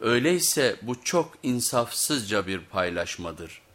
Öyleyse bu çok insafsızca bir paylaşmadır.''